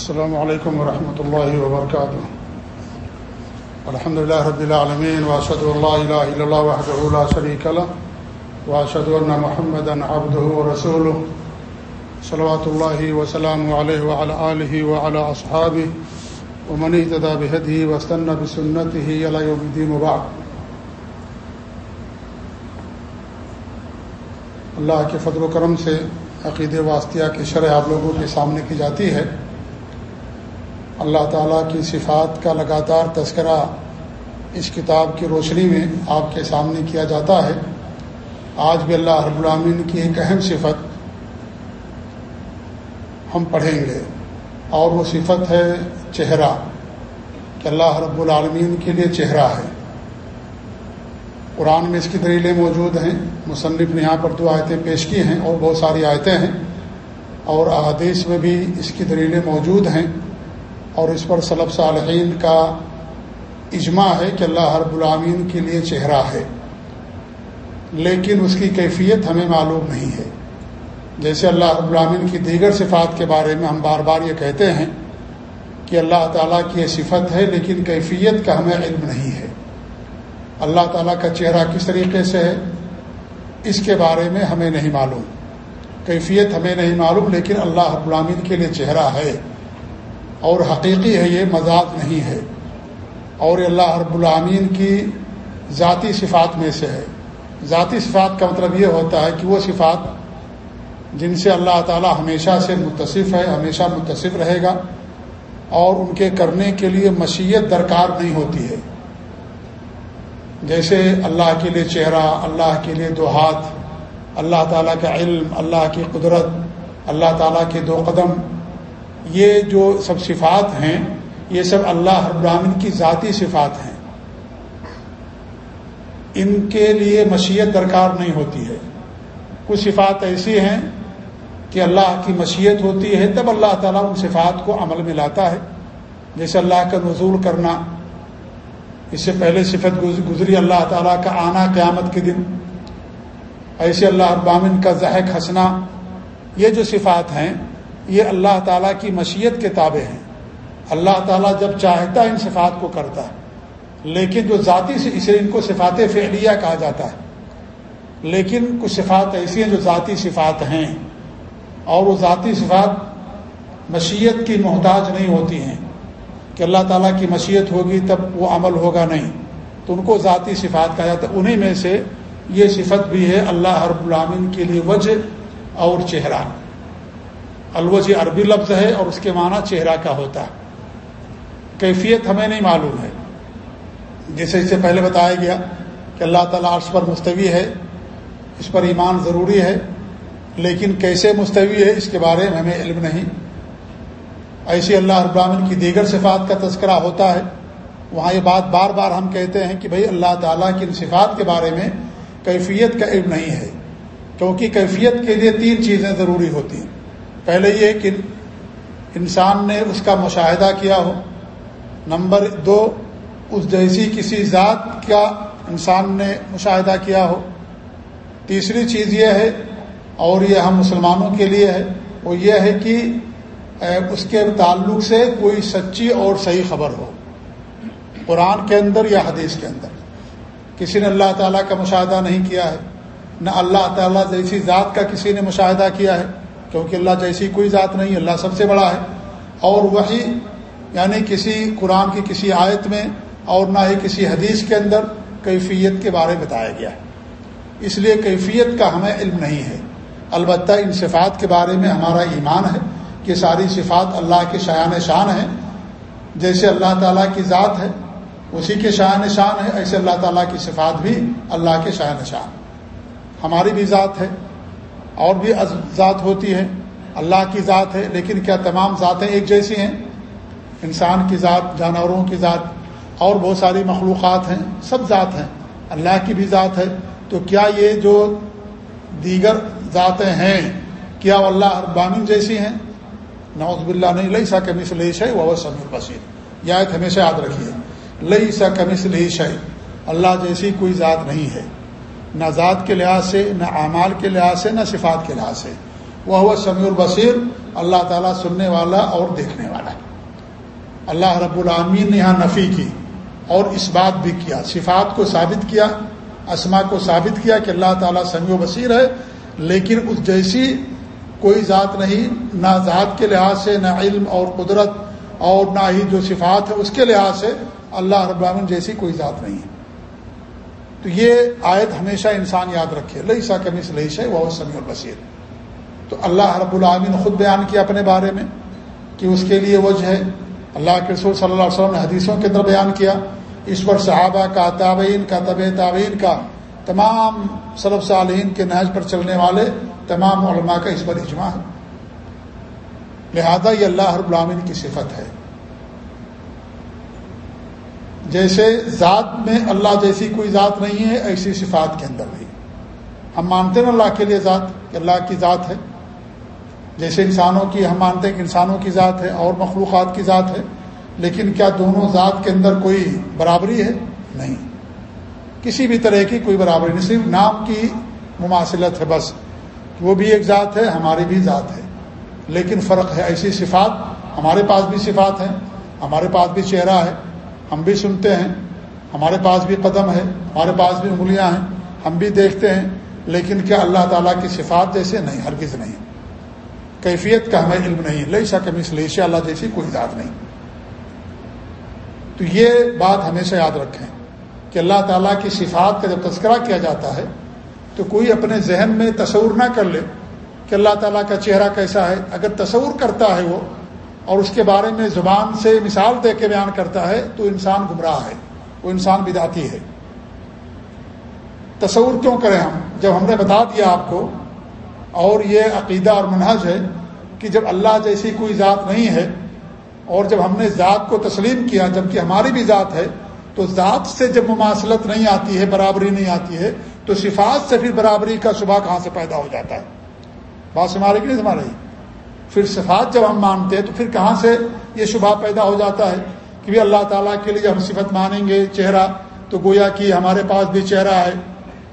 السلام علیکم ورحمۃ اللہ وبرکاتہ الحمد للہ رب العالمین واشد اللہ الہ الا اللہ وحدہ لا شریک له واشهد ان محمدا عبده ورسوله. صلوات الله وسلامه عليه وعلى اله وعلى اصحابه ومن اهتدى بهديه واستنى بسنته الى يوم الدين وبعد. اللہ کے فضل و کرم سے عقید واسطیہ کی شرح آپ لوگوں کے سامنے کی جاتی ہے۔ اللہ تعالیٰ کی صفات کا لگاتار تذکرہ اس کتاب کی روشنی میں آپ کے سامنے کیا جاتا ہے۔ آج بھی اللہ رب العامین کی ایک اہم صفت ہم پڑھیں گے اور وہ صفت ہے چہرہ، کہ اللہ رب العالمین کے لیے چہرہ ہے۔ قرآن میں اس کی دلیلیں موجود ہیں۔ مصنف نے یہاں پر دو آیتیں پیش کی ہیں اور بہت ساری آیتیں ہیں اور احادیث میں بھی اس کی دلیلیں موجود ہیں۔ اور اس پر صلب صالحین کا اجماع ہے کہ اللہ رب العامین کے لیے چہرہ ہے۔ لیکن اس کی کیفیت ہمیں معلوم نہیں ہے۔ جیسے اللہ رب العامین کی دیگر صفات کے بارے میں ہم بار بار یہ کہتے ہیں کہ اللہ تعالیٰ کی یہ صفت ہے لیکن کیفیت کا ہمیں علم نہیں ہے۔ اللہ تعالیٰ کا چہرہ کس طریقے سے ہے؟ اس کے بارے میں ہمیں نہیں معلوم۔ کیفیت ہمیں نہیں معلوم لیکن اللہ رب العامین کے لیے چہرہ ہے۔ اور حقیقی ہے یہ مذاق نہیں ہے اور اللہ رب العامین کی ذاتی صفات میں سے ہے۔ ذاتی صفات کا مطلب یہ ہوتا ہے کہ وہ صفات جن سے اللہ تعالی ہمیشہ سے متصف ہے، ہمیشہ متصف رہے گا اور ان کے کرنے کے لیے مشیت درکار نہیں ہوتی ہے۔ جیسے اللہ کے لیے چہرہ، اللہ کے لیے دو ہاتھ، اللہ تعالیٰ کا علم، اللہ کی قدرت، اللہ تعالیٰ کے دو قدم یہ جو سب صفات ہیں، یہ سب اللہ ابراہین کی ذاتی صفات ہیں۔ ان کے لیے مشیت درکار نہیں ہوتی ہے۔ کچھ صفات ایسی ہیں کہ اللہ کی مشیت ہوتی ہے، تب اللہ تعالیٰ ان صفات کو عمل میں لاتا ہے۔ جیسے اللہ کا نزول کرنا، اس سے پہلے صفت گزری اللہ تعالیٰ کا آنا قیامت کے دن۔ ایسے اللہ ابامن کا ذہق ہنسنا، یہ جو صفات ہیں یہ اللہ تعالیٰ کی مشیت کے تابع ہیں۔ اللہ تعالیٰ جب چاہتا ہے ان صفات کو کرتا ہے، لیکن جو ذاتی سے اسے ان کو صفات فعلیہ کہا جاتا ہے۔ لیکن کچھ صفات ایسی ہیں جو ذاتی صفات ہیں اور وہ ذاتی صفات مشیت کی محتاج نہیں ہوتی ہیں۔ کہ اللہ تعالیٰ کی مشیت ہوگی تب وہ عمل ہوگا نہیں۔ تو ان کو ذاتی صفات کہا جاتا ہے۔ انہیں میں سے یہ صفت بھی ہے اللہ ہر العامن کے لیے وجہ اور چہرہ۔ الوج عربی لفظ ہے اور اس کے معنی چہرہ کا ہوتا ہے۔ کیفیت ہمیں نہیں معلوم ہے۔ جیسے اس سے پہلے بتایا گیا کہ اللہ تعالیٰ عرش پر مستوی ہے، اس پر ایمان ضروری ہے، لیکن کیسے مستوی ہے اس کے بارے میں ہمیں علم نہیں۔ ایسی اللہ ابراہین کی دیگر صفات کا تذکرہ ہوتا ہے۔ وہاں یہ بات بار بار ہم کہتے ہیں کہ بھئی اللہ تعالیٰ کی ان صفات کے بارے میں کیفیت کا علم نہیں ہے، کیونکہ کیفیت کے لیے تین چیزیں ضروری ہوتی ہیں۔ پہلے یہ کہ انسان نے اس کا مشاہدہ کیا ہو۔ نمبر دو، اس جیسی کسی ذات کا انسان نے مشاہدہ کیا ہو۔ تیسری چیز یہ ہے، اور یہ ہم مسلمانوں کے لیے ہے، وہ یہ ہے کہ اس کے تعلق سے کوئی سچی اور صحیح خبر ہو۔ قرآن کے اندر یا حدیث کے اندر۔ کسی نے اللہ تعالیٰ کا مشاہدہ نہیں کیا ہے، نہ اللہ تعالیٰ جیسی ذات کا کسی نے مشاہدہ کیا ہے۔ کیونکہ اللہ جیسی کوئی ذات نہیں، اللہ سب سے بڑا ہے۔ اور وہی یعنی کسی قرآن کی کسی آیت میں اور نہ ہی کسی حدیث کے اندر کیفیت کے بارے بتایا گیا ہے۔ اس لیے کیفیت کا ہمیں علم نہیں ہے۔ البتہ ان صفات کے بارے میں ہمارا ایمان ہے کہ ساری صفات اللہ کے شایان شان ہیں۔ جیسے اللہ تعالیٰ کی ذات ہے، اسی کے شایان شان ہے ایسے اللہ تعالیٰ کی صفات بھی اللہ کے شایان شان۔ ہماری بھی ذات ہے۔ اور بھی ذات ہوتی ہے۔ اللہ کی ذات ہے، لیکن کیا تمام ذاتیں ایک جیسی ہیں؟ انسان کی ذات، جانوروں کی ذات، اور بہت ساری مخلوقات ہیں، سب ذات ہیں۔ اللہ کی بھی ذات ہے۔ تو کیا یہ جو دیگر ذاتیں ہیں، کیا اللہ اربامن جیسی ہیں؟ نوز باللہ نہیں لئی سا کمس لئی شے وہ سمیر بصیر۔ یہ آیت ہمیشہ یاد رکھیے۔ لئی سا کمس لئی شے اللہ جیسی کوئی ذات نہیں ہے۔ نہ ذات کے لحاظ سے، نہ اعمال کے لحاظ سے، نہ صفات کے لحاظ سے۔ وہ سمیع البصیر، اللہ تعالیٰ سننے والا اور دیکھنے والا۔ ہے اللہ رب العامین نے یہاں نفی کی اور اس بات بھی کیا، صفات کو ثابت کیا اسما کو ثابت کیا کہ اللہ تعالیٰ سمیع و بصیر ہے، لیکن اس جیسی کوئی ذات نہیں، نہ ذات کے لحاظ سے، نہ علم اور قدرت اور نہ ہی جو صفات ہے اس کے لحاظ سے اللہ رب العالمین جیسی کوئی ذات نہیں ہے۔ تو یہ آیت ہمیشہ انسان یاد رکھے۔ لئی سا کمی سے لئی سے وہ سمیع البصیر۔ تو اللہ رب العالمین نے خود بیان کیا اپنے بارے میں کہ اس کے لیے وجہ ہے۔ اللہ کے رسول صلی اللہ علیہ وسلم نے حدیثوں کے اندر بیان کیا۔ اس پر صحابہ کا، تابعین کا طب تعبین کا، تمام صلب صالحین کے نہج پر چلنے والے تمام علماء کا اس پر اجماع۔ ہے لہذا یہ اللہ رب العامین کی صفت ہے۔ جیسے ذات میں اللہ جیسی کوئی ذات نہیں ہے، ایسی صفات کے اندر بھی ہم مانتے ہیں اللہ کے لیے ذات، کہ اللہ کی ذات ہے۔ جیسے انسانوں کی، ہم مانتے ہیں کہ انسانوں کی ذات ہے اور مخلوقات کی ذات ہے، لیکن کیا دونوں ذات کے اندر کوئی برابری ہے؟ نہیں۔ کسی بھی طرح کی کوئی برابری نہیں، صرف نام کی مماثلت ہے بس۔ وہ بھی ایک ذات ہے، ہماری بھی ذات ہے۔ لیکن فرق ہے ایسی صفات، ہمارے پاس بھی صفات ہیں، ہمارے پاس بھی چہرہ ہے۔ ہم بھی سنتے ہیں، ہمارے پاس بھی قدم ہے، ہمارے پاس بھی انگلیاں ہیں، ہم بھی دیکھتے ہیں، لیکن کیا اللہ تعالیٰ کی صفات جیسے نہیں، ہرگز نہیں۔ کیفیت کا ہمیں علم نہیں، لئی سا کمی سے اللہ جیسی کوئی ذات نہیں۔ تو یہ بات ہمیشہ یاد رکھیں کہ اللہ تعالیٰ کی صفات کا جب تذکرہ کیا جاتا ہے، تو کوئی اپنے ذہن میں تصور نہ کر لے کہ اللہ تعالیٰ کا چہرہ کیسا ہے۔ اگر تصور کرتا ہے وہ اور اس کے بارے میں زبان سے مثال دے کے بیان کرتا ہے تو انسان گمراہ ہے، وہ انسان بداتی ہے۔ تصور کیوں کریں ہم؟ جب ہم نے بتا دیا آپ کو، اور یہ عقیدہ اور منحج ہے کہ جب اللہ جیسی کوئی ذات نہیں ہے، اور جب ہم نے ذات کو تسلیم کیا جبکہ ہماری بھی ذات ہے، تو ذات سے جب مماثلت نہیں آتی ہے، برابری نہیں آتی ہے، تو صفات سے پھر برابری کا صبح کہاں سے پیدا ہو جاتا ہے؟ بات سمارے کی نہیں سما رہی؟ پھر صفات جب ہم مانتے ہیں تو پھر کہاں سے یہ شبہ پیدا ہو جاتا ہے کہ بھی اللہ تعالیٰ کے لیے ہم صفت مانیں گے چہرہ تو گویا کہ ہمارے پاس بھی چہرہ ہے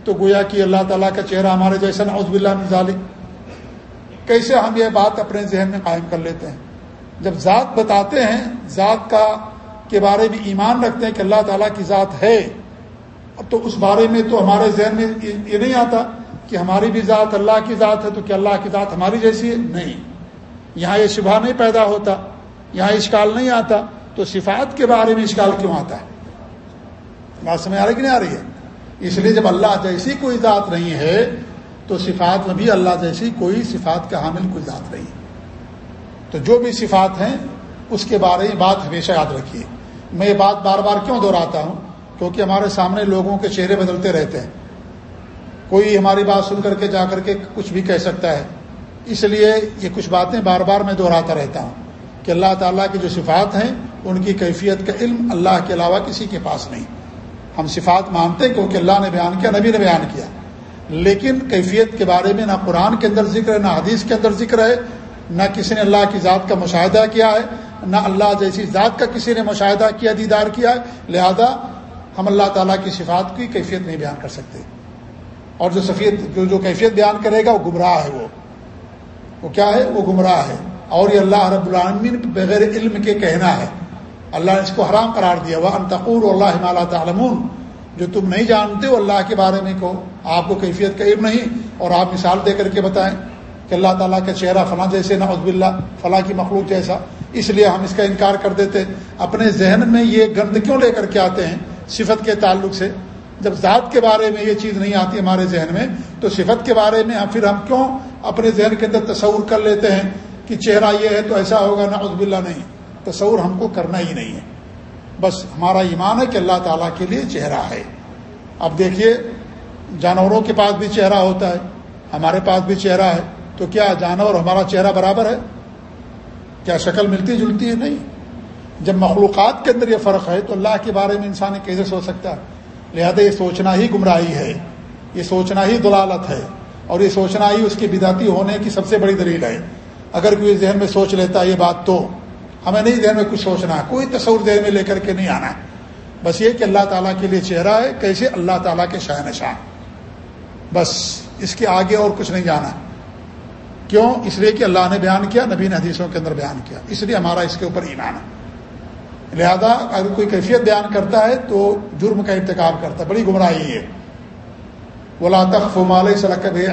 تو گویا کہ اللہ تعالیٰ کا چہرہ ہمارے جیسا نعوذ باللہ من ذالک۔ کیسے ہم یہ بات اپنے ذہن میں قائم کر لیتے ہیں؟ جب ذات بتاتے ہیں، ذات کا کے بارے میں ایمان رکھتے ہیں کہ اللہ تعالیٰ کی ذات ہے، تو اس بارے میں تو ہمارے ذہن میں یہ نہیں آتا کہ ہماری بھی ذات اللہ کی ذات ہے تو کہ اللہ کی ذات ہماری جیسی ہے؟ نہیں۔ یہاں یہ شبہ نہیں پیدا ہوتا، یہاں اشکال نہیں آتا، تو صفات کے بارے میں اشکال کیوں آتا ہے؟ بات سمجھ آ رہی کہ نہیں آ رہی ہے؟ اس لیے جب اللہ جیسی کوئی ذات نہیں ہے، تو صفات میں بھی اللہ جیسی کوئی صفات کا حامل کوئی ذات نہیں تو جو بھی صفات ہیں، اس کے بارے میں بات ہمیشہ یاد رکھیے۔ میں یہ بات بار بار کیوں دہراتا ہوں؟ کیونکہ ہمارے سامنے لوگوں کے چہرے بدلتے رہتے ہیں۔ کوئی ہماری بات سن کر کے جا کر کے کچھ بھی کہہ سکتا ہے اس لیے یہ کچھ باتیں بار بار میں دہراتا رہتا ہوں کہ اللہ تعالیٰ کی جو صفات ہیں، ان کی کیفیت کا علم اللہ کے علاوہ کسی کے پاس نہیں۔ ہم صفات مانتے ہیں کیونکہ اللہ نے بیان کیا، نبی نے بیان کیا۔ لیکن کیفیت کے بارے میں نہ قرآن کے اندر ذکر ہے، نہ حدیث کے اندر ذکر ہے، نہ کسی نے اللہ کی ذات کا مشاہدہ کیا ہے، نہ اللہ جیسی ذات کا کسی نے مشاہدہ کیا، دیدار کیا ہے۔ لہذا ہم اللہ تعالیٰ کی صفات کی کیفیت نہیں بیان کر سکتے۔ اور جو سفید جو جو کیفیت بیان کرے گا، وہ گمراہ ہے وہ۔ وہ کیا ہے؟ وہ گمراہ ہے۔ اور یہ اللہ رب العالمین بغیر علم کے کہنا ہے۔ اللہ نے اس کو حرام قرار دیا۔ وہ انتقور اللہ مالا تعلمون۔ جو تم نہیں جانتے ہو اللہ کے بارے میں کو آپ کو کیفیت کا علم نہیں۔ اور آپ مثال دے کر کے بتائیں کہ اللہ تعالیٰ کا چہرہ فلاں جیسے نہ عزب اللہ فلاں کی مخلوق جیسا۔ اس لیے ہم اس کا انکار کر دیتے۔ اپنے ذہن میں یہ گند کیوں لے کر کے آتے ہیں؟ صفت کے تعلق سے۔ جب ذات کے بارے میں یہ چیز نہیں آتی ہمارے ذہن میں، تو صفت کے بارے میں پھر ہم کیوں اپنے ذہن کے اندر تصور کر لیتے ہیں کہ چہرہ یہ ہے تو ایسا ہوگا نہ عزب اللہ نہیں۔ تصور ہم کو کرنا ہی نہیں ہے۔ بس ہمارا ایمان ہے کہ اللہ تعالیٰ کے لیے چہرہ ہے۔ اب دیکھیے، جانوروں کے پاس بھی چہرہ ہوتا ہے، ہمارے پاس بھی چہرہ ہے، تو کیا جانور ہمارا چہرہ برابر ہے؟ کیا شکل ملتی جلتی ہے؟ نہیں۔ جب مخلوقات کے اندر یہ فرق ہے تو اللہ کے بارے میں انسان کیسے سوچ سکتا ہے؟ لہذا یہ سوچنا ہی گمراہی ہے، یہ سوچنا ہی دلالت ہے۔ اور یہ سوچنا ہی اس کی بداتی ہونے کی سب سے بڑی دلیل ہے۔ اگر کوئی ذہن میں سوچ لیتا ہے یہ بات تو ہمیں نہیں ذہن میں کچھ سوچنا ہے، کوئی تصور ذہن میں لے کر کے نہیں آنا بس یہ کہ اللہ تعالیٰ کے لیے چہرہ ہے، کیسے اللہ تعالیٰ کے شاہ نشان۔ بس اس کے آگے اور کچھ نہیں جانا۔ کیوں؟ اس لیے کہ اللہ نے بیان کیا، نبی نے حدیثوں کے اندر بیان کیا۔ اس لیے ہمارا اس کے اوپر ایمان ہے۔ لہذا اگر کوئی کیفیت بیان کرتا ہے تو جرم کا انتخاب کرتا ہے۔ بڑی گمراہی ہے۔ ولا تخف مال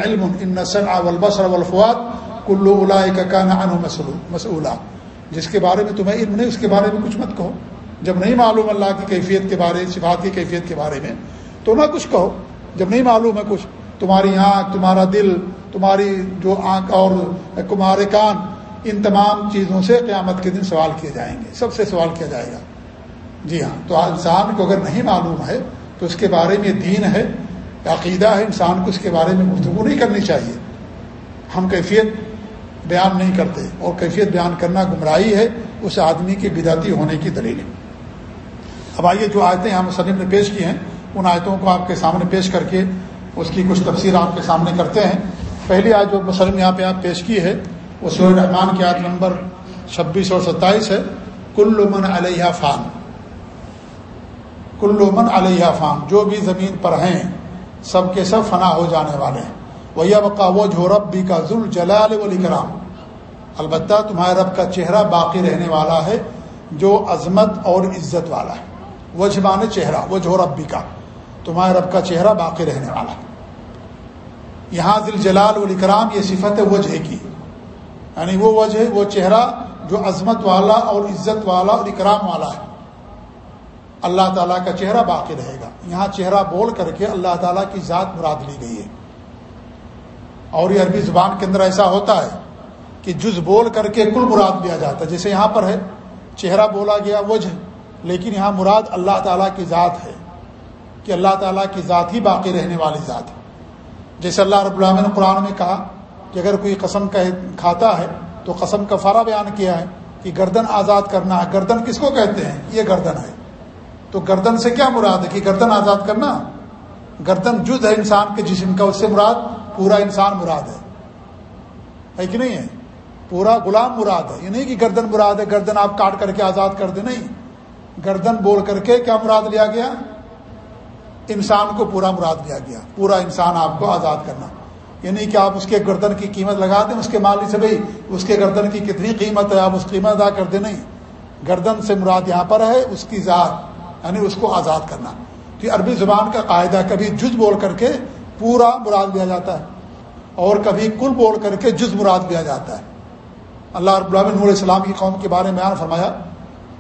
علم ان والبصر والفؤاد كل اولئك كان عنه مسؤولا. جس کے بارے میں تمہیں علم نہیں، اس کے بارے میں کچھ مت کہو۔ جب نہیں معلوم اللہ کی کیفیت کے بارے صفات کی کیفیت کے بارے میں، تو نہ کچھ کہو۔ جب نہیں معلوم ہے کچھ، تمہاری آنکھ، تمہارا دل، تمہاری جو آنکھ اور تمہارے کان، ان تمام چیزوں سے قیامت کے دن سوال کیے جائیں گے۔ سب سے سوال کیا جائے گا۔ جی ہاں تو انسان کو اگر نہیں معلوم ہے، تو اس کے بارے میں دین ہے۔ عقیدہ ہے، انسان کو اس کے بارے میں گفتگو نہیں کرنی چاہیے۔ ہم کیفیت بیان نہیں کرتے اور کیفیت بیان کرنا گمراہی ہے، اس آدمی کی بداتی ہونے کی دلیل ہے۔ اب آئیے جو آیتیں ہم مصنف نے پیش کی ہیں، ان آیتوں کو آپ کے سامنے پیش کر کے اس کی کچھ تفسیر آپ کے سامنے کرتے ہیں۔ پہلی آج جو مسلم یہاں پہ آپ پیش کی ہے، وہ سور رحمان کی آیت نمبر چھبیس اور ستائیس ہے۔ کل من علیہ فان۔ کل من علیہ فان، جو بھی زمین پر ہیں سب کے سب فنا ہو جانے والے ہیں۔ وہ بقا وہ جو رب کا ذل جلال ولی کرام البتہ تمہارے رب کا چہرہ باقی رہنے والا ہے، جو عظمت اور عزت والا ہے۔ وہ جبان چہرہ وہ جو ربی کا تمہارے رب کا چہرہ باقی رہنے والا ہے۔ یہاں دل جلال ولی کرام یہ صفت ہے وجہ کی۔ یعنی وہ وجہ، وہ چہرہ جو عظمت والا اور عزت والا اور اکرام والا ہے۔ اللہ تعالیٰ کا چہرہ باقی رہے گا۔ یہاں چہرہ بول کر کے اللہ تعالیٰ کی ذات مراد لی گئی ہے۔ اور یہ عربی زبان کے اندر ایسا ہوتا ہے کہ جز بول کر کے کل مراد لیا جاتا ہے۔ جیسے یہاں پر ہے، چہرہ بولا گیا وجہ، لیکن یہاں مراد اللہ تعالیٰ کی ذات ہے کہ اللہ تعالیٰ کی ذات ہی باقی رہنے والی ذات ہے۔ جیسے اللہ رب العالمین نے قرآن میں کہا کہ اگر کوئی قسم کھاتا ہے تو قسم کا فارا بیان کیا ہے کہ گردن آزاد کرنا ہے۔ گردن کس کو کہتے ہیں؟ یہ گردن ہے۔ تو گردن سے کیا مراد ہے کہ گردن آزاد کرنا؟ گردن جد ہے انسان کے جسم کا، اس سے مراد پورا انسان مراد ہے۔ ہے کہ نہیں ہے؟ پورا غلام مراد ہے۔ یہ نہیں کہ گردن مراد ہے، گردن آپ کاٹ کر کے آزاد کر دیں، نہیں۔ گردن بول کر کے کیا مراد لیا گیا؟ انسان کو پورا مراد لیا گیا۔ پورا انسان آپ کو آزاد کرنا۔ یعنی کہ آپ اس کے گردن کی قیمت لگا دیں، اس کے مالی سے بھائی اس کے گردن کی کتنی قیمت ہے، آپ اس قیمت ادا کر دیں، نہیں۔ گردن سے مراد یہاں پر ہے، اس کی ذات۔ یعنی اس کو آزاد کرنا۔ تو عربی زبان کا قاعدہ کبھی جز بول کر کے پورا مراد لیا جاتا ہے اور کبھی کل بول کر کے جز مراد لیا جاتا ہے۔ اللہ رب العالمین نور اسلام کی قوم کے بارے میں بیان فرمایا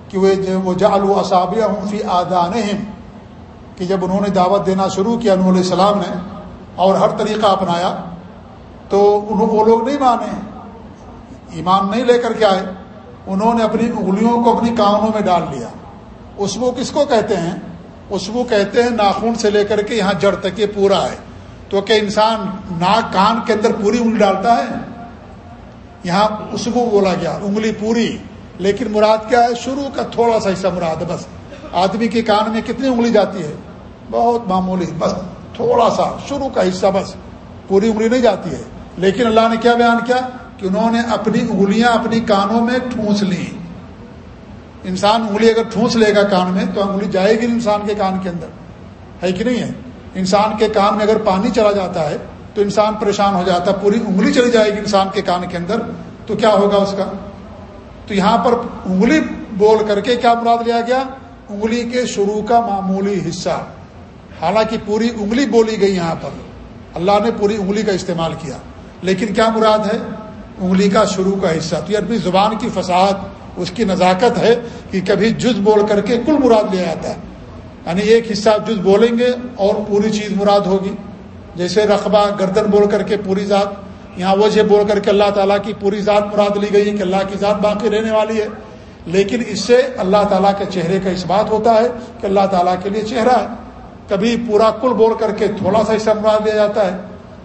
کہ وہ جعلوا وہ اصابیہ فی آدانہم کہ جب انہوں نے دعوت دینا شروع کیا انہوں علیہ السلام نے اور ہر طریقہ اپنایا، تو انہوں وہ لوگ نہیں مانے، ایمان نہیں لے کر کے آئے۔ انہوں نے اپنی انگلیوں کو اپنی کانوں میں ڈال لیا۔ اس کس کو کہتے ہیں؟ اس وہ کہتے ہیں ناخون سے لے کر کے یہاں جڑ تک یہ پورا ہے۔ تو کہ انسان ناک کان کے اندر پوری انگلی ڈالتا ہے؟ یہاں اس کو بولا گیا، انگلی پوری۔ لیکن مراد کیا ہے؟ شروع کا تھوڑا سا حصہ مراد ہے، بس۔ آدمی کے کان میں کتنی انگلی جاتی ہے؟ بہت معمولی، بس تھوڑا سا۔ شروع کا حصہ بس، پوری انگلی نہیں جاتی ہے۔ لیکن اللہ نے کیا بیان کیا؟ کہ انہوں نے اپنی انگلیاں اپنی کانوں میں ٹھونس لی انسان انگلی اگر ٹھونس لے گا کان میں تو انگلی جائے گی انسان کے کان کے اندر۔ ہے کہ نہیں ہے؟ انسان کے کان میں اگر پانی چلا جاتا ہے تو انسان پریشان ہو جاتا ہے، پوری انگلی چلی جائے گی انسان کے کان کے اندر۔ تو کیا ہوگا اس کا؟ تو یہاں پر انگلی بول کر کے کیا مراد لیا گیا؟ انگلی کے شروع کا معمولی حصہ۔ حالانکہ پوری انگلی بولی گئی یہاں پر۔ اللہ نے پوری انگلی کا استعمال کیا۔ لیکن کیا مراد ہے؟ انگلی کا شروع کا حصہ۔ تو یہ عربی زبان کی فساد اس کی نزاکت ہے کہ کبھی جز بول کر کے کل مراد لیا جاتا ہے۔ یعنی ایک حصہ جز بولیں گے اور پوری چیز مراد ہوگی۔ جیسے رقبہ گردن بول کر کے پوری ذات، یہاں وجہ بول کر کے اللہ تعالیٰ کی پوری ذات مراد لی گئی کہ اللہ کی ذات باقی رہنے والی ہے۔ لیکن اس سے اللہ تعالیٰ کے چہرے کا اس بات ہوتا ہے کہ اللہ تعالیٰ کے لیے چہرہ ہے۔ کبھی پورا کل بول کر کے تھوڑا سا حصہ مراد دیا جاتا ہے۔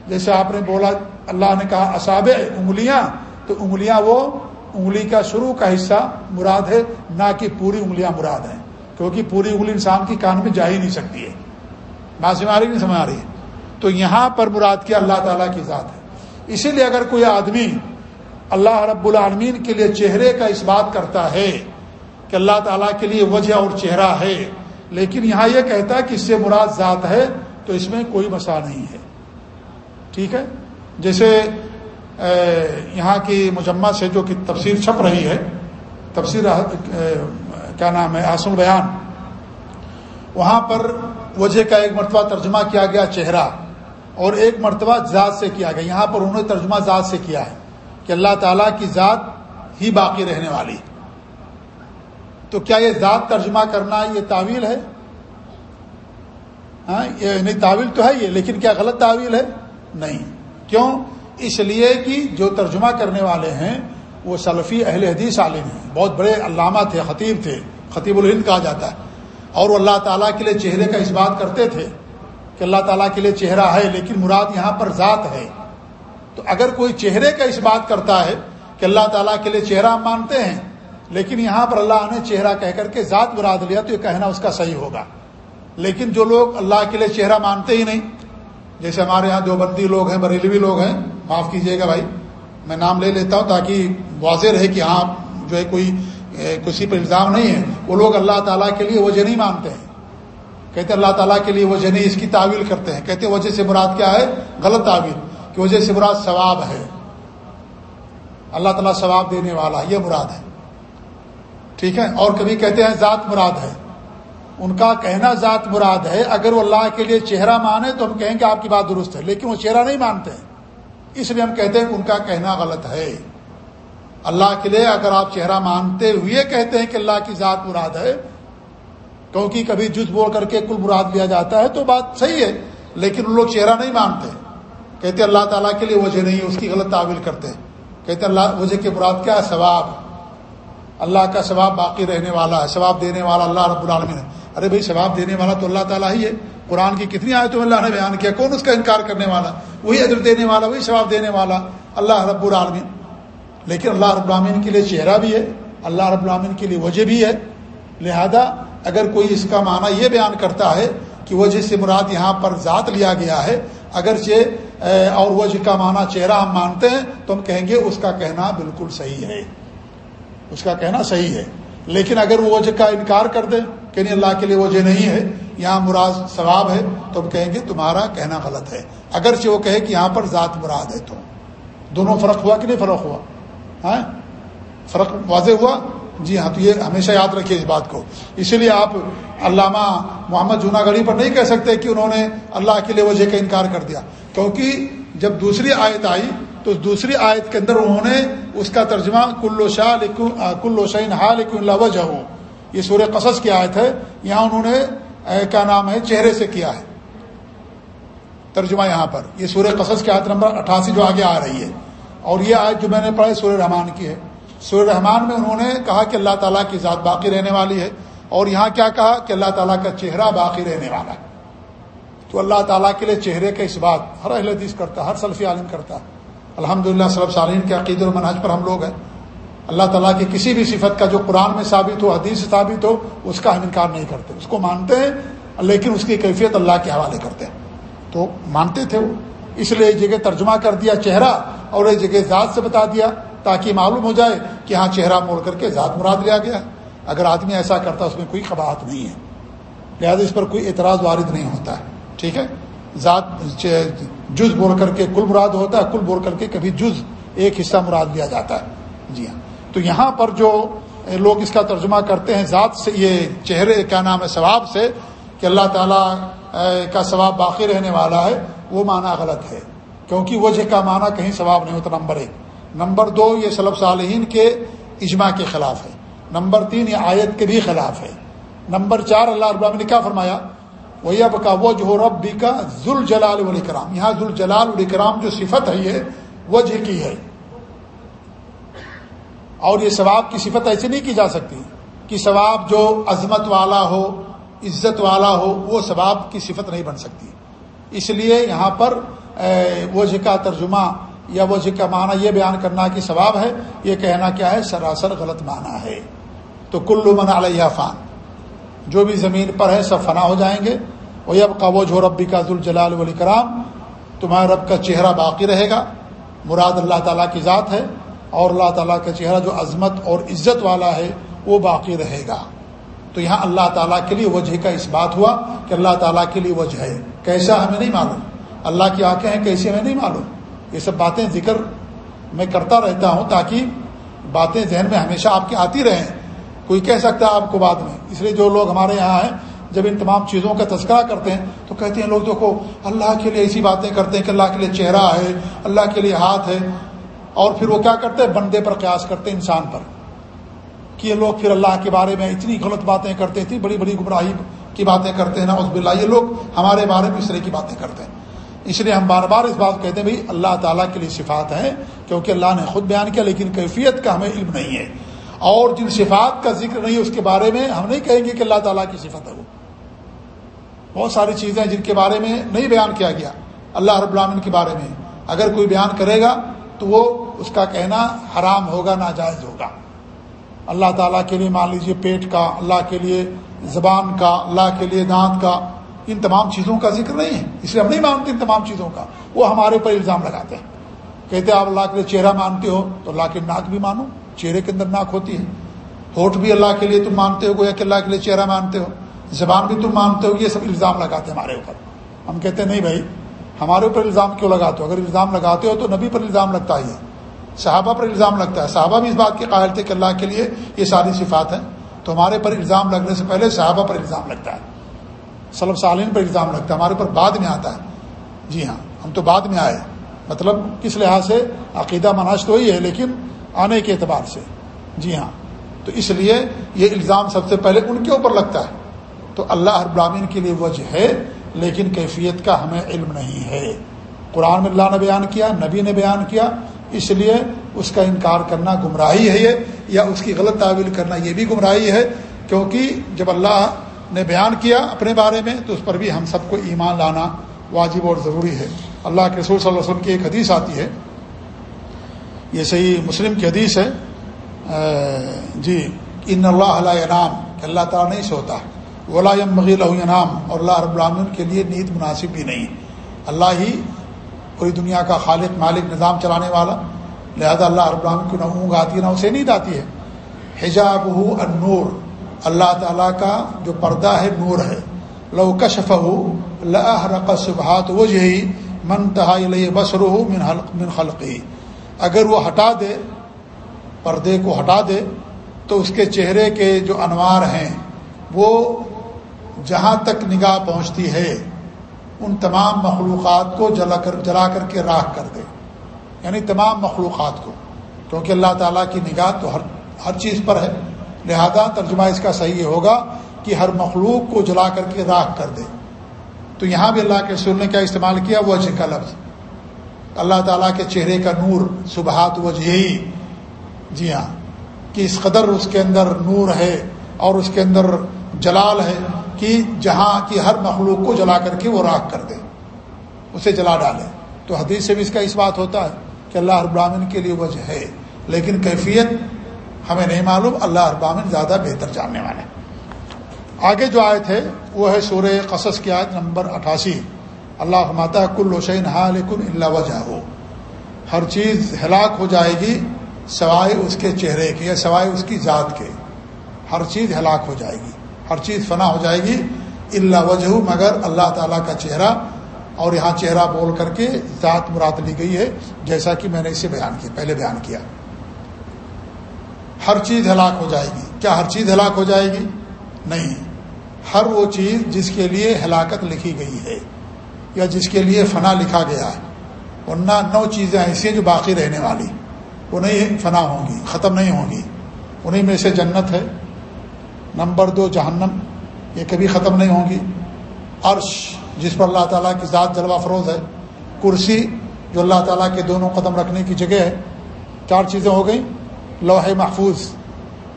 جیسے آپ نے بولا، اللہ نے کہا اصاب انگلیاں، تو انگلیاں وہ انگلی کا شروع کا حصہ مراد ہے، نہ کہ پوری انگلیاں مراد ہیں۔ کیونکہ پوری انگلی انسان کی کان میں جا ہی نہیں سکتی ہے۔ بات سمجھ رہی نہیں سمجھ آ رہی ہے۔ تو یہاں پر مراد کیا اللہ تعالیٰ کی ذات ہے۔ اسی لیے اگر کوئی آدمی اللہ رب العالمین کے لیے چہرے کا اس بات کرتا ہے کہ اللہ تعالیٰ کے لیے وجہ اور چہرہ ہے، لیکن یہاں یہ کہتا ہے کہ اس سے مراد ذات ہے، تو اس میں کوئی مسئلہ نہیں ہے۔ ٹھیک ہے؟ جیسے یہاں کی مجمع سے جو کہ تفسیر چھپ رہی ہے، تفسیر کیا نام ہے، آسم بیان، وہاں پر وجہ کا ایک مرتبہ ترجمہ کیا گیا، چہرہ، اور ایک مرتبہ ذات سے کیا گیا، یہاں پر انہوں نے ترجمہ ذات سے کیا ہے کہ اللہ تعالیٰ کی ذات ہی باقی رہنے والی۔ تو کیا یہ ذات ترجمہ کرنا یہ تعویل ہے؟ ہاں یہ نہیں، تعویل تو ہے یہ، لیکن کیا غلط تعویل ہے؟ نہیں۔ کیوں؟ اس لیے کہ جو ترجمہ کرنے والے ہیں، وہ سلفی اہل حدیث عالم ہیں۔ بہت بڑے علامہ تھے، خطیب تھے، خطیب الہند کہا جاتا ہے۔ اور وہ اللہ تعالیٰ کے لیے چہرے کا اس بات کرتے تھے کہ اللہ تعالیٰ کے لیے چہرہ ہے، لیکن مراد یہاں پر ذات ہے۔ تو اگر کوئی چہرے کا اس بات کرتا ہے کہ اللہ تعالیٰ کے لیے چہرہ ہم مانتے ہیں، لیکن یہاں پر اللہ نے چہرہ کہہ کر کے ذات مراد لیا، تو یہ کہنا اس کا صحیح ہوگا۔ لیکن جو لوگ اللہ کے لیے چہرہ مانتے ہی نہیں جیسے ہمارے یہاں جو بندی لوگ ہیں، بریلوی لوگ ہیں، معاف کیجیے گا بھائی، میں نام لے لیتا ہوں تاکہ واضح رہے کہ ہاں جو ہے کوئی کسی پر الزام نہیں ہے۔ وہ لوگ اللہ تعالیٰ کے لیے وجہ نہیں مانتے ہیں۔ کہتے اللہ تعالیٰ کے لیے وجہ نہیں، اس کی تعویل کرتے ہیں۔ کہتے وجہ سے مراد کیا ہے؟ غلط تعویل۔ کہ وجہ سے مراد ثواب ہے۔ اللہ تعالیٰ ثواب دینے والا، یہ مراد ہے۔ ٹھیک ہے؟ اور کبھی کہتے ہیں ذات مراد ہے۔ ان کا کہنا ذات مراد ہے، اگر وہ اللہ کے لیے چہرہ مانے تو ہم کہیں گے آپ کی بات درست ہے، لیکن وہ چہرہ نہیں مانتے۔ اس لیے ہم کہتے ہیں کہ ان کا کہنا غلط ہے۔ اللہ کے لیے اگر آپ چہرہ مانتے ہوئے کہتے ہیں کہ اللہ کی ذات مراد ہے، کیونکہ کبھی جز بول کر کے کل مراد لیا جاتا ہے تو بات صحیح ہے، لیکن ان لوگ چہرہ نہیں مانتے۔ کہتے اللہ تعالیٰ کے لیے وجہ نہیں، اس کی غلط تعویل کرتے۔ کہتے اللہ، وجہ کے مراد کیا ہے؟ ثواب۔ اللہ کا ثواب باقی رہنے والا ہے، ثواب دینے والا اللہ رب العالمین ہے۔ ارے بھائی ثواب دینے والا تو اللہ تعالیٰ ہی ہے۔ قرآن کی کتنی آیتوں اللہ نے بیان کیا، کون اس کا انکار کرنے والا؟ وہی ادر دینے والا، وہی ثواب دینے والا۔ اللہ رب العالمین۔ لیکن اللہ رب العالمین کے لیے چہرہ بھی ہے، اللہ رب العالمین کے لیے وجہ بھی ہے۔ لہذا اگر کوئی اس کا معنی یہ بیان کرتا ہے کہ وجہ سے مراد یہاں پر ذات لیا گیا ہے، اگرچہ اور وجہ کا معنی چہرہ ہم مانتے ہیں، تو ہم کہیں گے اس کا کہنا بالکل صحیح ہے۔ اس کا کہنا صحیح ہے۔ لیکن اگر وہ وجہ کا انکار کر دیں کہ نہیں اللہ کے لیے وجہ نہیں ہے، یہاں مراد ثواب ہے، تو ہم کہیں گے تمہارا کہنا غلط ہے۔ اگرچہ وہ کہے کہ یہاں پر ذات مراد ہے تو۔ دونوں فرق ہوا کہ نہیں فرق ہوا؟ ہاں؟ فرق واضح ہوا؟ جی ہاں تو یہ ہمیشہ یاد رکھیے اس بات کو۔ اسی لیے آپ علامہ محمد جونا گڑھی پر نہیں کہہ سکتے کہ انہوں نے اللہ کے لیے وجہ کا انکار کر دیا۔ کیونکہ جب دوسری آیت آئی، تو دوسری آیت کے اندر انہوں نے اس کا ترجمہ کلو شاہ کلو شاہین ہا لکھ اللہ وجہ ہوں یہ سورہ قصص کی آیت ہے، یہاں انہوں نے کیا نام ہے، چہرے سے کیا ہے۔ ترجمہ یہاں پر۔ یہ سورہ قصص کی آیت نمبر اٹھاسی جو آگے آ رہی ہے۔ اور یہ آیت جو میں نے پڑھی سورہ رحمان کی ہے۔ سورہ رحمان میں انہوں نے کہا کہ اللہ تعالیٰ کی ذات باقی رہنے والی ہے۔ اور یہاں کیا کہا کہ اللہ تعالیٰ کا چہرہ باقی رہنے والا ہے۔ تو اللہ تعالیٰ کے لیے چہرے کا اس بات ہر اہل حدیث کرتا، ہر سلفی عالم کرتا۔ الحمد للہ صلب سالین کے عقید المنحج پر ہم لوگ ہیں۔ اللہ تعالیٰ کی کسی بھی صفت کا جو قرآن میں ثابت ہو، حدیث ثابت ہو، اس کا ہم انکار نہیں کرتے۔ اس کو مانتے ہیں، لیکن اس کی کیفیت اللہ کے حوالے کرتے ہیں۔ تو مانتے تھے وہ۔ اس لیے ایک جگہ ترجمہ کر دیا، چہرہ، اور ایک جگہ ذات سے بتا دیا، تاکہ معلوم ہو جائے کہ ہاں چہرہ موڑ کر کے ذات مراد لیا گیا۔ اگر آدمی ایسا کرتا، اس میں کوئی قباحت نہیں ہے۔ لہٰذا اس پر کوئی اعتراض وارد نہیں ہوتا ہے۔ ٹھیک ہے؟ ذات جز بول کر کے کل مراد ہوتا ہے، کل بول کر کے کبھی جز ایک حصہ مراد لیا جاتا ہے۔ جی ہاں۔ تو یہاں پر جو لوگ اس کا ترجمہ کرتے ہیں، ذات سے، یہ چہرے، کیا نام ہے، ثواب سے، کہ اللہ تعالیٰ کا ثواب باقی رہنے والا ہے، وہ معنی غلط ہے۔ کیونکہ وجہ کا معنی کہیں ثواب نہیں ہوتا، نمبر ایک۔ نمبر دو، یہ سلب صالحین کے اجماع کے خلاف ہے۔ نمبر تین، یہ آیت کے بھی خلاف ہے۔ نمبر چار، اللہ رب نے کیا فرمایا؟ وہ اب کا وہ جو رب بھی کا ذوال جلال کرام یہاں ذوال جلال کرام جو صفت ہے، یہ وجہ کی ہے۔ اور یہ ثواب کی صفت ایسے نہیں کی جا سکتی کہ ثواب جو عظمت والا ہو، عزت والا ہو، وہ ثواب کی صفت نہیں بن سکتی۔ اس لیے یہاں پر وجہ کا ترجمہ یا وجہ کا معنی یہ بیان کرنا کہ ثواب ہے، یہ کہنا کیا ہے، سراسر غلط معنی ہے۔ تو کلو من علیہ فان۔ جو بھی زمین پر ہے، سب فنا ہو جائیں گے۔ وہ اب کا وہ جو ربی کا ذوالجلال ولی کرام تمہارے رب کا چہرہ باقی رہے گا۔ مراد اللہ تعالیٰ کی ذات ہے۔ اور اللہ تعالیٰ کا چہرہ جو عظمت اور عزت والا ہے، وہ باقی رہے گا۔ تو یہاں اللہ تعالیٰ کے لیے وجہ کا اس بات ہوا کہ اللہ تعالیٰ کے لیے وجہ ہے۔ کیسا ہمیں نہیں معلوم۔ اللہ کی آنکھیں ہیں کیسے ہمیں نہیں معلوم۔ یہ سب باتیں ذکر میں کرتا رہتا ہوں تاکہ باتیں ذہن میں ہمیشہ آپ کی آتی رہیں۔ کوئی کہہ سکتا ہے آپ کو بعد میں۔ اس لیے جو لوگ ہمارے یہاں ہیں، جب ان تمام چیزوں کا تذکرہ کرتے ہیں تو کہتے ہیں لوگ، دیکھو، اللہ کے لیے ایسی باتیں کرتے ہیں کہ اللہ کے لیے چہرہ ہے، اللہ کے لیے ہاتھ ہے۔ اور پھر وہ کیا کرتے ہیں؟ بندے پر قیاس کرتے انسان پر کہ یہ لوگ پھر اللہ کے بارے میں اتنی غلط باتیں کرتے تھے، بڑی بڑی گمراہی کی باتیں کرتے ہیں نا اس بلّہ یہ لوگ ہمارے بارے میں اس طرح کی باتیں کرتے ہیں۔ اس لیے ہم بار بار اس بات کہتے ہیں بھائی اللہ تعالیٰ کے لیے صفات ہیں کیونکہ اللہ نے خود بیان کیا، لیکن کیفیت کا ہمیں علم نہیں ہے۔ اور جن صفات کا ذکر نہیں ہے اس کے بارے میں، ہم نہیں کہیں گے کہ اللہ تعالیٰ کی صفت ہے وہ۔ بہت ساری چیزیں جن کے بارے میں نہیں بیان کیا گیا، اللہ رب العالمین کے بارے میں۔ اگر کوئی بیان کرے گا تو وہ اس کا کہنا حرام ہوگا، ناجائز ہوگا۔ اللہ تعالیٰ کے لیے، مان لیجیے پیٹ کا، اللہ کے لیے زبان کا، اللہ کے لیے دانت کا، ان تمام چیزوں کا ذکر نہیں ہے۔ اس لیے ہم نہیں مانتے ان تمام چیزوں کا۔ وہ ہمارے اوپر الزام لگاتے ہیں۔ کہتے آپ اللہ کے لیے چہرہ مانتے ہو تو اللہ کے ناک بھی مانو، چہرے کے اندر ناک ہوتی ہے۔ ہوٹ بھی اللہ کے لیے تم مانتے ہو، گویا کہ اللہ کے لیے چہرہ مانتے ہو۔ زبان بھی تم مانتے ہو، یہ سب الزام لگاتے ہیں ہمارے اوپر۔ ہم کہتے ہیں، نہیں بھائی ہمارے اوپر الزام کیوں لگاتے ہو؟ اگر الزام لگاتے ہو تو نبی پر الزام لگتا ہی ہے، صحابہ پر الزام لگتا ہے۔ صحابہ بھی اس بات کے قائل تھے کہ اللہ کے لیے یہ ساری صفات ہیں۔ تو ہمارے پر الزام لگنے سے پہلے صحابہ پر الزام لگتا ہے۔ صلب سالین پر الزام لگتا ہے۔ ہمارے پر بعد میں آتا ہے۔ جی ہاں ہم تو بعد میں آئے مطلب کس لحاظ سے؟ عقیدہ مناش تو ہی ہے، لیکن آنے کے اعتبار سے۔ جی ہاں تو اس لیے یہ الزام سب سے پہلے ان کے اوپر لگتا ہے۔ تو اللہ ابراہین کے لیے وجہ ہے لیکن کیفیت کا ہمیں علم نہیں ہے۔ قرآن میں اللہ نے بیان کیا، نبی نے بیان کیا، اس لیے اس کا انکار کرنا گمراہی ہے یہ، یا اس کی غلط تعویل کرنا یہ بھی گمراہی ہے۔ کیونکہ جب اللہ نے بیان کیا اپنے بارے میں، تو اس پر بھی ہم سب کو ایمان لانا واجب اور ضروری ہے۔ اللہ کے رسول صلی اللہ علیہ وسلم کی ایک حدیث آتی ہے۔ یہ صحیح مسلم کی حدیث ہے۔ جی ان اللہ علیہ نام کہ اللہ تعالیٰ نہیں سوتا۔ ولایم مغیل نام اور اللہ رب العالمین کے لیے نیند مناسب بھی نہیں۔ اللہ ہی پوری دنیا کا خالق، مالک، نظام چلانے والا۔ لہذا اللہ رب العالمین کو نہ اونگ آتی ہے نہ اسے نیند آتی ہے۔ حجاب ہو النور، اللہ تعالیٰ کا جو پردہ ہے، نور ہے۔ لو کشف ہو لق صبحات یہی من تہا بسر ہو من حلق من خلقی۔ اگر وہ ہٹا دے، پردے کو ہٹا دے، تو اس کے چہرے کے جو انوار ہیں، وہ جہاں تک نگاہ پہنچتی ہے، ان تمام مخلوقات کو جلا کر جلا کر کے راہ کر دے۔ یعنی تمام مخلوقات کو۔ کیونکہ اللہ تعالیٰ کی نگاہ تو ہر ہر چیز پر ہے۔ لہذا ترجمہ اس کا صحیح ہوگا کہ ہر مخلوق کو جلا کر کے راہ کر دے۔ تو یہاں بھی اللہ کے رسول نے کیا استعمال کیا؟ وہ کا لفظ۔ اللہ تعالیٰ کے چہرے کا نور صبحات وہ یہی جی ہاں کہ اس قدر اس کے اندر نور ہے اور اس کے اندر جلال ہے۔ کہ جہاں کی ہر مخلوق کو جلا کر کے وہ راک کر دے، اسے جلا ڈالے۔ تو حدیث سے بھی اس کا اس بات ہوتا ہے کہ اللہ ابراہین کے لیے وجہ ہے، لیکن کیفیت ہمیں نہیں معلوم، اللہ ابراہین زیادہ بہتر جاننے والے آگے جو آیت ہے، وہ ہے سورہ قصص کی آیت نمبر اٹھاسی۔ اللہ ماتا کل حسین ہا لیکن اللہ وجہ ہو ہر چیز ہلاک ہو جائے گی، سوائے اس کے چہرے کے یا سوائے اس کی ذات کے۔ ہر چیز ہلاک ہو جائے گی۔ ہر چیز فنا ہو جائے گی اللہ وجہ مگر اللہ تعالیٰ کا چہرہ، اور یہاں چہرہ بول کر کے ذات مراد لی گئی ہے، جیسا کہ میں نے اسے بیان کیا، پہلے بیان کیا۔ ہر چیز ہلاک ہو جائے گی۔ کیا ہر چیز ہلاک ہو جائے گی؟ نہیں۔ ہر وہ چیز جس کے لیے ہلاکت لکھی گئی ہے، یا جس کے لیے فنا لکھا گیا ہے۔ ورنہ نو چیزیں ایسی ہیں جو باقی رہنے والی۔ وہ نہیں فنا ہوں گی، ختم نہیں ہوں گی۔ انہیں میں سے جنت ہے نمبر دو جہنم، یہ کبھی ختم نہیں ہوں گی۔ عرش، جس پر اللہ تعالیٰ کی ذات جلوہ فروز ہے۔ کرسی، جو اللہ تعالیٰ کے دونوں قدم رکھنے کی جگہ ہے۔ چار چیزیں ہو گئیں۔ لوح محفوظ۔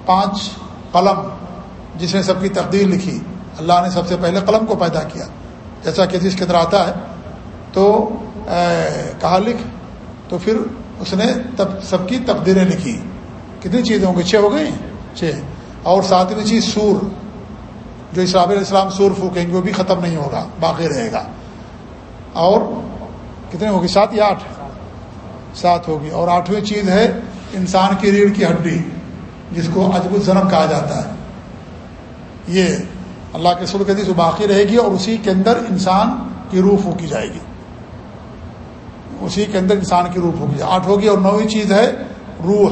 پانچ، قلم، جس نے سب کی تقدیر لکھی۔ اللہ نے سب سے پہلے قلم کو پیدا کیا۔ جیسا کہ جس کے اندر آتا ہے۔ تو کہا لکھ۔ تو پھر اس نے تب، سب کی تقدیریں لکھی۔ کتنی چیزیں ہوں گی؟ چھ ہو گئی چھ۔ اور ساتویں چیز سور، جو اسلام علیہ السلام سور پھونکیں گے، وہ بھی ختم نہیں ہوگا، باقی رہے گا۔ اور کتنے ہوگی سات یا آٹھ؟ سات ہوگی۔ اور آٹھویں چیز ہے انسان کی ریڑھ کی ہڈی، جس کو عجب الزنم کہا جاتا ہے۔ یہ اللہ کے سر کے باقی رہے گی اور اسی کے اندر انسان کی روح پھونکی جائے گی۔ اسی کے اندر انسان کی روح ہوگی آٹھ ہوگی اور نویں چیز ہے روح۔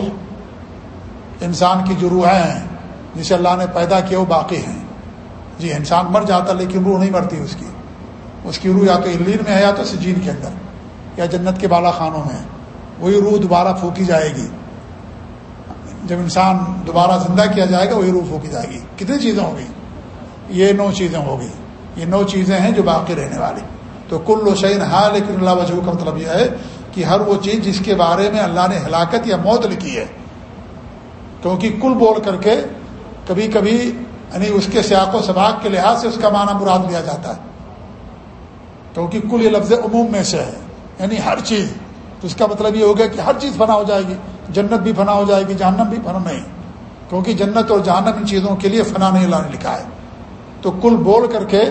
انسان کی جو روحیں ہیں جسے اللہ نے پیدا کیا، وہ باقی ہیں۔ جی انسان مر جاتا لیکن روح نہیں مرتی اس کی۔ اس کی روح یا تو علین میں ہے یا تو سجین کے اندر، یا جنت کے بالا خانوں میں وہی روح دوبارہ پھونکی جائے گی۔ جب انسان دوبارہ زندہ کیا جائے گا، وہی روح پھونکی جائے گی۔ کتنی چیزیں ہوں گی؟ یہ نو چیزیں ہوگی یہ نو چیزیں ہیں جو باقی رہنے والی۔ تو کل و شعین ہاں لیکن اللہ وجہ کا مطلب یہ ہے کہ ہر وہ چیز جس کے بارے میں اللہ نے ہلاکت یا موت لکھی ہے، کیونکہ کل بول کر کے کبھی کبھی یعنی اس کے سیاق و سباق کے لحاظ سے اس کا معنی مراد لیا جاتا ہے۔ کیونکہ کل یہ لفظ عموم میں سے ہے یعنی ہر چیز۔ تو اس کا مطلب یہ ہوگا کہ ہر چیز فنا ہو جائے گی، جنت بھی فنا ہو جائے گی، جہنم بھی فنا نہیں۔ کیونکہ جنت اور جہنم ان چیزوں کے لیے فنا نہیں لانے لکھا ہے۔ تو کل بول کر کے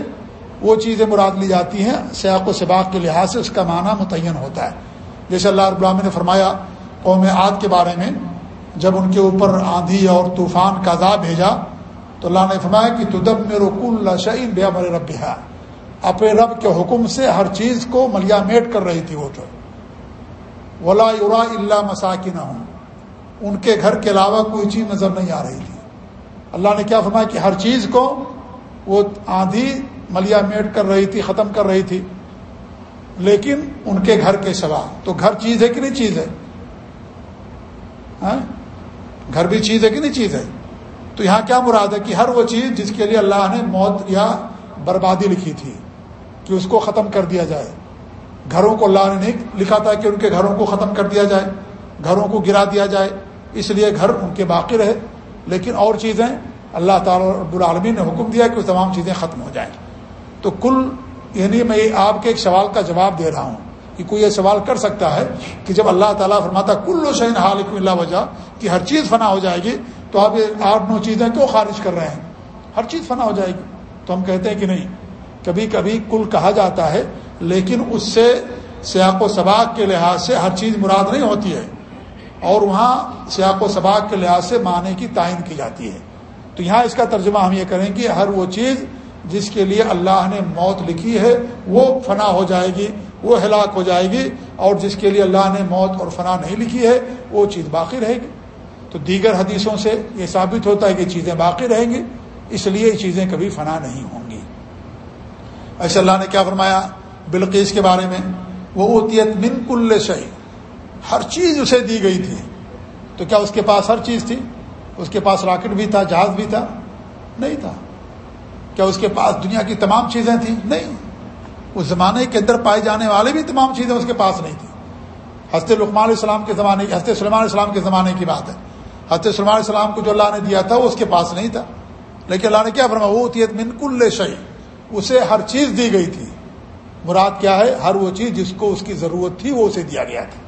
وہ چیزیں مراد لی جاتی ہیں، سیاق و سباق کے لحاظ سے اس کا معنی متعین ہوتا ہے۔ جیسے اللہ رب العالمین نے فرمایا قوم عاد کے بارے میں جب ان کے اوپر آندھی اور طوفان کا عذاب بھیجا، تو اللہ نے فرمایا کہ تدب میں رکول شعین بے مر رب اپنے رب کے حکم سے ہر چیز کو ملیا میٹ کر رہی تھی وہ تو ولا یورا اللہ مساکن ہوں ان کے گھر کے علاوہ کوئی چیز نظر نہیں آ رہی تھی۔ اللہ نے کیا فرمایا کہ ہر چیز کو وہ آندھی ملیا میٹ کر رہی تھی، ختم کر رہی تھی۔ لیکن ان کے گھر کے سوا، تو گھر چیز ہے کہ نہیں چیز ہے؟ ہاں؟ گھر بھی چیز ہے کہ نہیں چیز ہے؟ تو یہاں کیا مراد ہے کہ ہر وہ چیز جس کے لیے اللہ نے موت یا بربادی لکھی تھی، کہ اس کو ختم کر دیا جائے۔ گھروں کو اللہ نے نہیں لکھا تھا کہ ان کے گھروں کو ختم کر دیا جائے، گھروں کو گرا دیا جائے، اس لیے گھر ان کے باقی رہے۔ لیکن اور چیزیں اللہ تعالیٰ رب العالمین نے حکم دیا کہ وہ تمام چیزیں ختم ہو جائیں۔ تو کل یعنی میں آپ کے ایک سوال کا جواب دے رہا ہوں کہ کوئی یہ سوال کر سکتا ہے کہ جب اللہ تعالیٰ فرماتا کل و شہین حال اللہ وجہ کہ ہر چیز فنا ہو جائے گی تو آپ یہ آٹھ نو چیزیں کیوں خارج کر رہے ہیں؟ ہر چیز فنا ہو جائے گی۔ تو ہم کہتے ہیں کہ نہیں، کبھی کبھی کل کہا جاتا ہے، لیکن اس سے سیاق و سباق کے لحاظ سے ہر چیز مراد نہیں ہوتی ہے۔ اور وہاں سیاق و سباق کے لحاظ سے معنی کی تعین کی جاتی ہے۔ تو یہاں اس کا ترجمہ ہم یہ کریں کہ ہر وہ چیز جس کے لیے اللہ نے موت لکھی ہے، وہ فنا ہو جائے گی، وہ ہلاک ہو جائے گی، اور جس کے لیے اللہ نے موت اور فنا نہیں لکھی ہے، وہ چیز باقی رہے گی۔ تو دیگر حدیثوں سے یہ ثابت ہوتا ہے کہ چیزیں باقی رہیں گی، اس لیے یہ چیزیں کبھی فنا نہیں ہوں گی۔ ایسے اللہ نے کیا فرمایا بلقیس کے بارے میں؟ وہ اوتیت من کل شہی ہر چیز اسے دی گئی تھی۔ تو کیا اس کے پاس ہر چیز تھی؟ اس کے پاس راکٹ بھی تھا، جہاز بھی تھا؟ نہیں تھا۔ کیا اس کے پاس دنیا کی تمام چیزیں تھیں؟ نہیں۔ اس زمانے کے اندر پائے جانے والے بھی تمام چیزیں اس کے پاس نہیں تھیں۔ حضرت لقمان علیہ السلام کے زمانے حضرت سلمان علیہ السلام کے زمانے کی بات ہے۔ حضرت سلمان علیہ السلام کو جو اللہ نے دیا تھا وہ اس کے پاس نہیں تھا۔ لیکن اللہ نے کیا فرما وہ تیت من کل شہی اسے ہر چیز دی گئی تھی۔ مراد کیا ہے؟ ہر وہ چیز جس کو اس کی ضرورت تھی وہ اسے دیا گیا تھا۔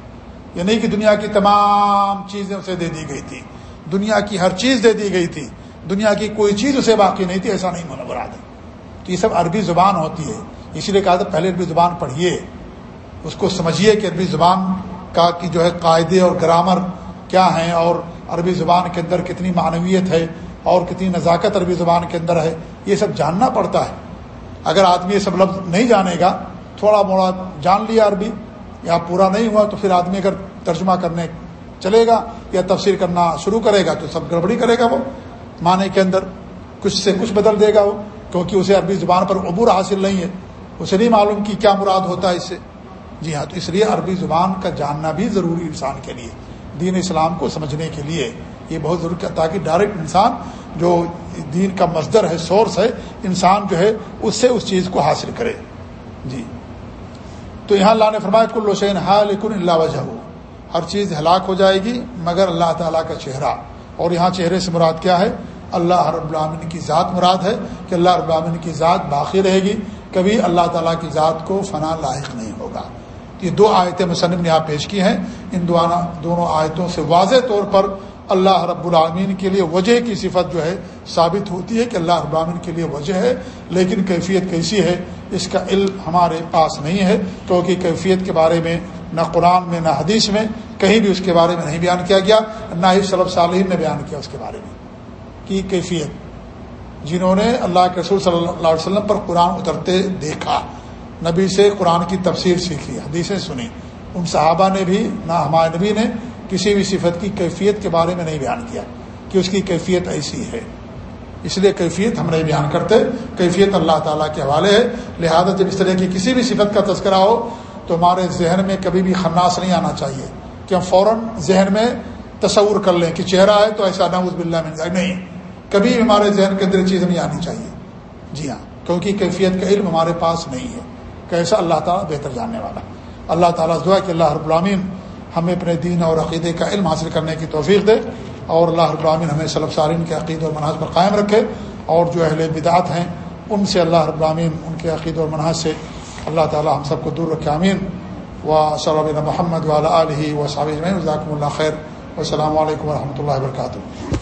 یہ نہیں کہ دنیا کی تمام چیزیں اسے دے دی گئی تھی۔ دنیا کی ہر چیز دے دی گئی تھی۔ دنیا کی کوئی چیز اسے باقی نہیں تھی، ایسا نہیں ہونا مراد ہے۔ تو یہ سب عربی زبان ہوتی ہے۔ اسی لیے کہا تھا، پہلے عربی زبان پڑھیے۔ اس کو سمجھیے کہ عربی زبان کا کی جو ہے قاعدے اور گرامر کیا ہیں اور عربی زبان کے اندر کتنی معنویت ہے اور کتنی نزاکت عربی زبان کے اندر ہے، یہ سب جاننا پڑتا ہے۔ اگر آدمی یہ سب لفظ نہیں جانے گا، تھوڑا موڑا جان لیا عربی یا پورا نہیں ہوا، تو پھر آدمی اگر ترجمہ کرنے چلے گا یا تفسیر کرنا شروع کرے گا، تو سب گڑبڑی کرے گا وہ۔ معنی کے اندر کچھ سے کچھ بدل دے گا وہ، کیونکہ اسے عربی زبان پر عبور حاصل نہیں ہے۔ اسے نہیں معلوم کہ کیا مراد ہوتا ہے اس سے۔ جی ہاں تو اس لیے عربی زبان کا جاننا بھی ضروری انسان کے لیے۔ دین اسلام کو سمجھنے کے لیے یہ بہت ضروری تاکہ ڈائریکٹ انسان جو دین کا مزدر ہے سورس ہے، انسان جو ہے اس سے اس چیز کو حاصل کرے۔ جی۔ تو یہاں اللہ نے فرمایا، کل حسین ہا لیکن اللہ وجہ ہر چیز ہلاک ہو جائے گی، مگر اللہ تعالیٰ کا چہرہ۔ اور یہاں چہرے سے مراد کیا ہے؟ اللہ رب العامن کی ذات مراد ہے کہ اللہ رب العامن کی ذات باقی رہے گی، کبھی اللہ تعالیٰ کی ذات کو فنا لاحق نہیں ہوگا۔ یہ دو آیتیں مصنف نے یہاں پیش کی ہیں۔ ان دونوں آیتوں سے واضح طور پر اللہ رب العامین کے لیے وجہ کی صفت جو ہے ثابت ہوتی ہے کہ اللہ رب العامین کے لیے وجہ ہے، لیکن کیفیت کیسی ہے، اس کا علم ہمارے پاس نہیں ہے۔ کیونکہ کیفیت کے بارے میں نہ قرآن میں نہ حدیث میں کہیں بھی اس کے بارے میں نہیں بیان کیا گیا، نہ ہی صلب صالحین نے بیان کیا اس کے بارے میں۔ کی کیفیت؟ جنہوں نے اللہ کے رسول صلی اللہ علیہ وسلم پر قرآن اترتے دیکھا۔ نبی سے قرآن کی تفسیر سیکھی، حدیثیں سنی ان صحابہ نے بھی، نہ ہمارے نبی نے کسی بھی صفت کی کیفیت کے بارے میں نہیں بیان کیا کہ اس کی کیفیت ایسی ہے۔ اس لیے کیفیت ہم نہیں بیان کرتے، کیفیت اللہ تعالیٰ کے حوالے ہے۔ لہذا جب اس طرح کی کسی بھی صفت کا تذکرہ ہو تو ہمارے ذہن میں کبھی بھی خناس نہیں آنا چاہیے کہ ہم فوراً ذہن میں تصور کر لیں کہ چہرہ ہے تو ایسا نوز باللہ مل جائے نہیں، کبھی ہمارے ذہن کے اندر چیز نہیں آنی چاہیے۔ جی ہاں کیونکہ کیفیت کا علم ہمارے پاس نہیں ہے۔ کیسا اللہ تعالیٰ بہتر جاننے والا اللہ تعالیٰ دعا کہ اللہ رب العامین ہمیں اپنے دین اور عقیدے کا علم حاصل کرنے کی توفیق دے اور اللہ رب العامین ہمیں صلب سالین کے عقید اور مناظ پر قائم رکھے اور جو اہل بدعت ہیں، ان سے اللہ رب العامین ان کے عقید اور مناظ سے اللہ تعالیٰ ہم سب کو دور رکھے امین و صلی محمد والا علیہ و صابر اللہ خیر۔ السلام علیکم و رحمۃ اللہ وبرکاتہ۔